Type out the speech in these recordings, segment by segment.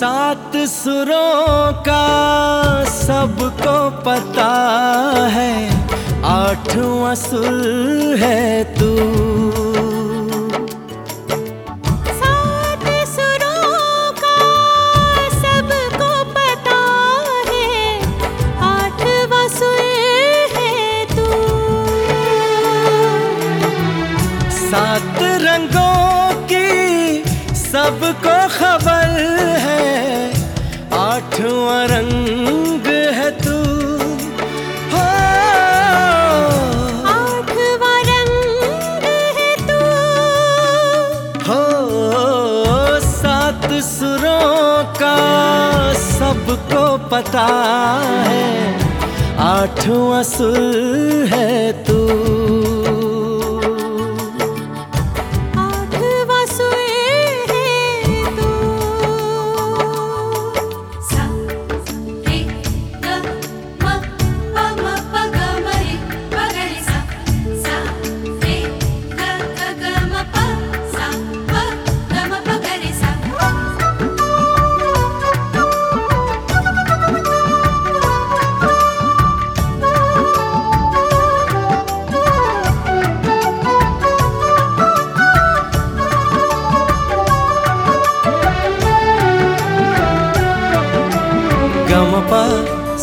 सात सुरों का सबको पता है आठवां सुर है तू। सात सुरों का सबको पता है आठवां सुर है तू।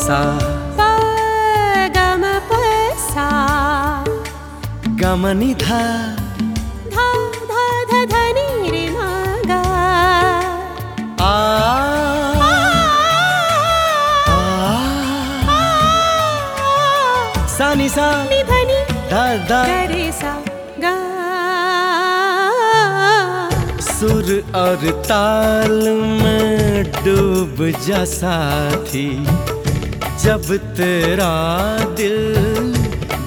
सा प ग प सा गम नि धा धा धा धा धा रे म ग आ। आ। सा नि सा। नि ध धा धा रे सा ग। सुर और ताल में डूब जा साथी। जब तेरा दिल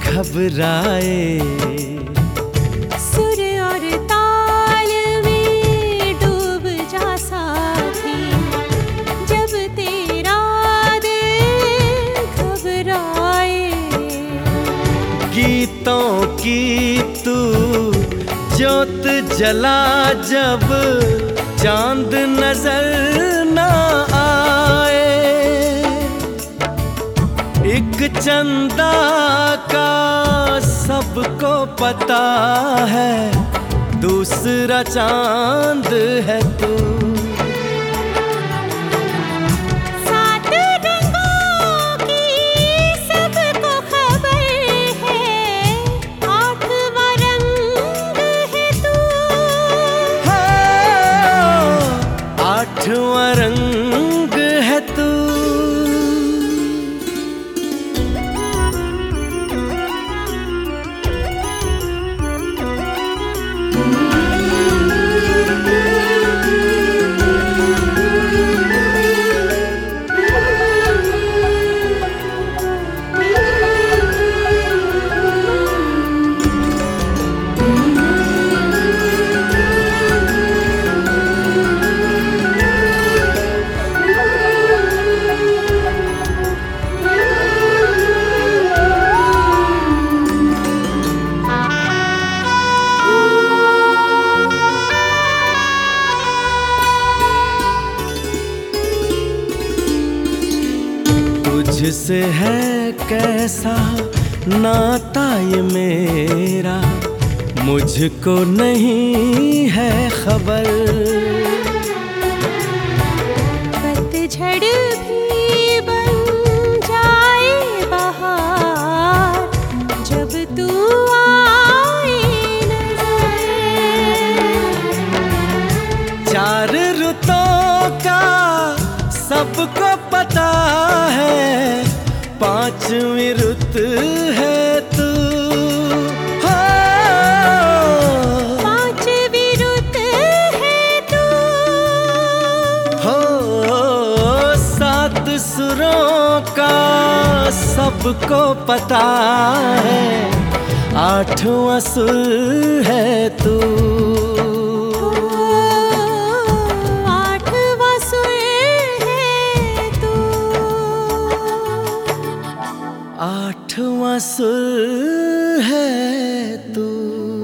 घबराए। सुर और ताल में डूब जा साथी। जब तेरा दिल घबराए। गीतों की तू ज्योत जला जब चाँद नज़र ना एक चंदा का सबको पता है दूसरा चाँद है तू। तुझसे है कैसा नाता ये मेरा? मुझको नहीं है खबर। पतझड़ सबको पता है पांचवी रुत है तू। हाँ। पांचवी रुत है तू। हो सात सुरों का सबको पता है आठवां सुर है तू। आठवां सुर है तू।